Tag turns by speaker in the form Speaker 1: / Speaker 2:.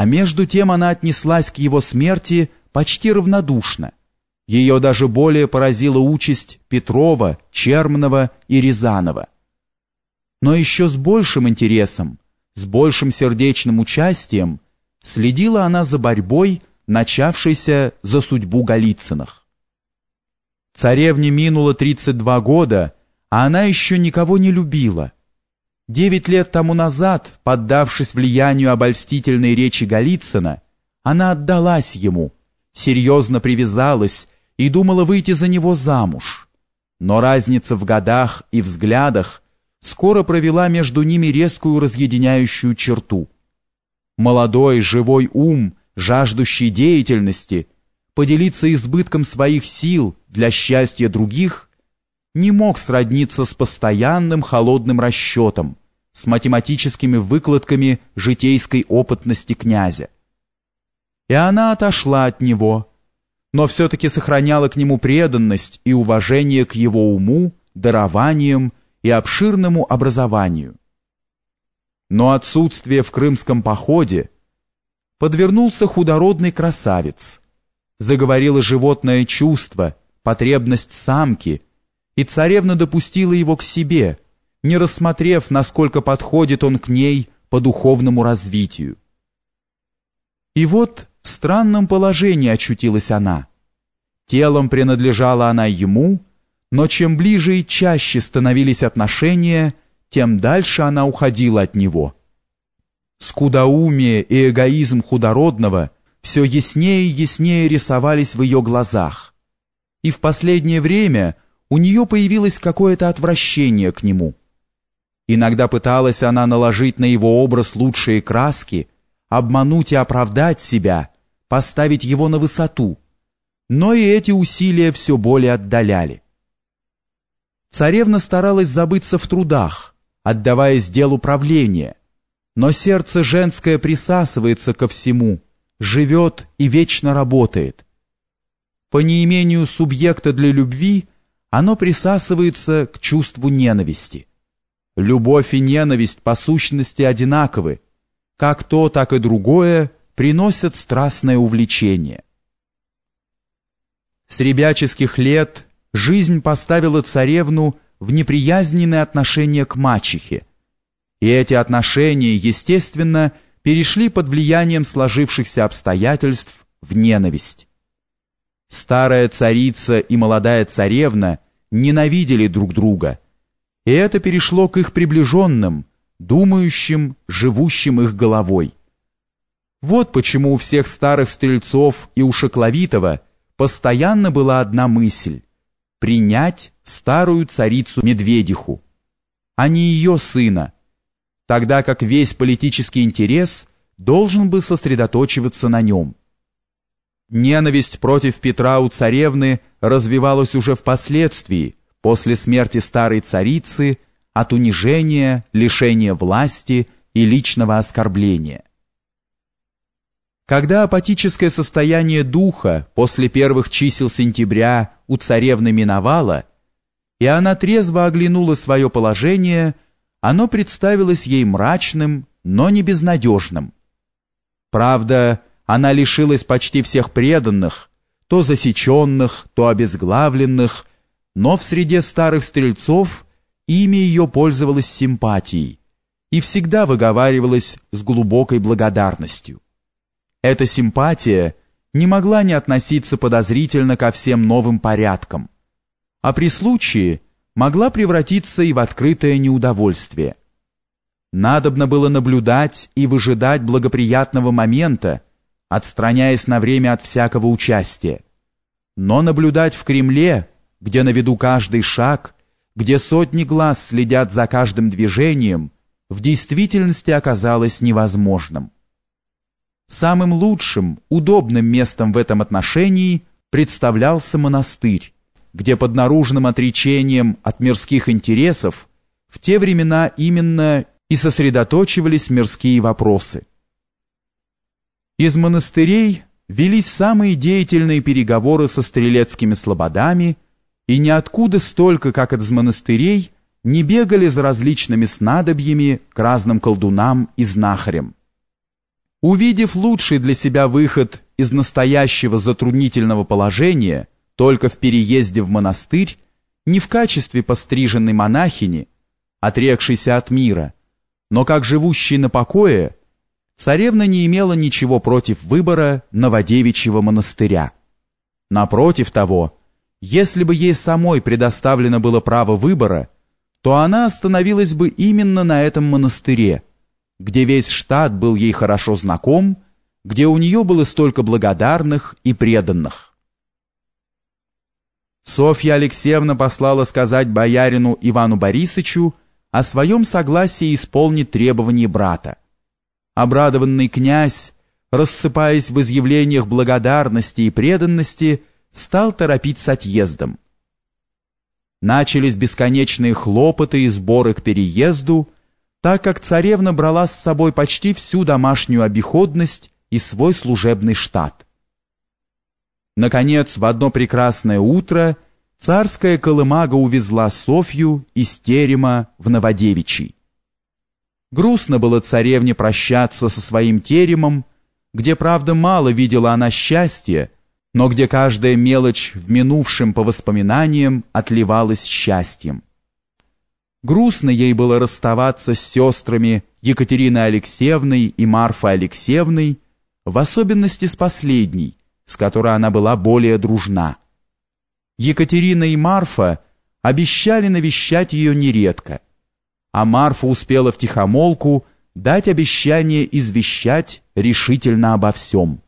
Speaker 1: а между тем она отнеслась к его смерти почти равнодушно. Ее даже более поразила участь Петрова, Черманова и Рязанова. Но еще с большим интересом, с большим сердечным участием следила она за борьбой, начавшейся за судьбу Голицыных. Царевне минуло 32 года, а она еще никого не любила. Девять лет тому назад, поддавшись влиянию обольстительной речи Голицына, она отдалась ему, серьезно привязалась и думала выйти за него замуж. Но разница в годах и взглядах скоро провела между ними резкую разъединяющую черту. Молодой, живой ум, жаждущий деятельности, поделиться избытком своих сил для счастья других, не мог сродниться с постоянным холодным расчетом, с математическими выкладками житейской опытности князя. И она отошла от него, но все-таки сохраняла к нему преданность и уважение к его уму, дарованиям и обширному образованию. Но отсутствие в крымском походе подвернулся худородный красавец, заговорило животное чувство, потребность самки, и царевна допустила его к себе, не рассмотрев, насколько подходит он к ней по духовному развитию. И вот в странном положении очутилась она. Телом принадлежала она ему, но чем ближе и чаще становились отношения, тем дальше она уходила от него. Скудоумие и эгоизм худородного все яснее и яснее рисовались в ее глазах. И в последнее время у нее появилось какое-то отвращение к нему. Иногда пыталась она наложить на его образ лучшие краски, обмануть и оправдать себя, поставить его на высоту. Но и эти усилия все более отдаляли. Царевна старалась забыться в трудах, отдаваясь делу правления, но сердце женское присасывается ко всему, живет и вечно работает. По неимению субъекта для любви оно присасывается к чувству ненависти. Любовь и ненависть по сущности одинаковы, как то, так и другое приносят страстное увлечение. С ребяческих лет жизнь поставила царевну в неприязненное отношение к мачехе, и эти отношения, естественно, перешли под влиянием сложившихся обстоятельств в ненависть. Старая царица и молодая царевна ненавидели друг друга – и это перешло к их приближенным, думающим, живущим их головой. Вот почему у всех старых стрельцов и у Шокловитова постоянно была одна мысль — принять старую царицу Медведиху, а не ее сына, тогда как весь политический интерес должен был сосредоточиваться на нем. Ненависть против Петра у царевны развивалась уже впоследствии, после смерти старой царицы от унижения, лишения власти и личного оскорбления. Когда апатическое состояние духа после первых чисел сентября у царевны миновало, и она трезво оглянула свое положение, оно представилось ей мрачным, но не безнадежным. Правда, она лишилась почти всех преданных, то засеченных, то обезглавленных, но в среде старых стрельцов имя ее пользовалось симпатией и всегда выговаривалось с глубокой благодарностью. Эта симпатия не могла не относиться подозрительно ко всем новым порядкам, а при случае могла превратиться и в открытое неудовольствие. Надобно было наблюдать и выжидать благоприятного момента, отстраняясь на время от всякого участия. Но наблюдать в Кремле где на виду каждый шаг, где сотни глаз следят за каждым движением, в действительности оказалось невозможным. Самым лучшим, удобным местом в этом отношении представлялся монастырь, где под наружным отречением от мирских интересов в те времена именно и сосредоточивались мирские вопросы. Из монастырей велись самые деятельные переговоры со стрелецкими слободами – и ниоткуда столько, как из монастырей, не бегали за различными снадобьями к разным колдунам и знахарям. Увидев лучший для себя выход из настоящего затруднительного положения только в переезде в монастырь, не в качестве постриженной монахини, отрекшейся от мира, но как живущей на покое, царевна не имела ничего против выбора Новодевичьего монастыря. Напротив того, если бы ей самой предоставлено было право выбора, то она остановилась бы именно на этом монастыре, где весь штат был ей хорошо знаком, где у нее было столько благодарных и преданных. Софья Алексеевна послала сказать боярину Ивану Борисовичу о своем согласии исполнить требования брата. Обрадованный князь, рассыпаясь в изъявлениях благодарности и преданности, стал торопить с отъездом. Начались бесконечные хлопоты и сборы к переезду, так как царевна брала с собой почти всю домашнюю обиходность и свой служебный штат. Наконец, в одно прекрасное утро царская колымага увезла Софью из терема в Новодевичий. Грустно было царевне прощаться со своим теремом, где, правда, мало видела она счастья, но где каждая мелочь в минувшем по воспоминаниям отливалась счастьем. Грустно ей было расставаться с сестрами Екатериной Алексеевной и Марфой Алексеевной, в особенности с последней, с которой она была более дружна. Екатерина и Марфа обещали навещать ее нередко, а Марфа успела в тихомолку дать обещание извещать решительно обо всем.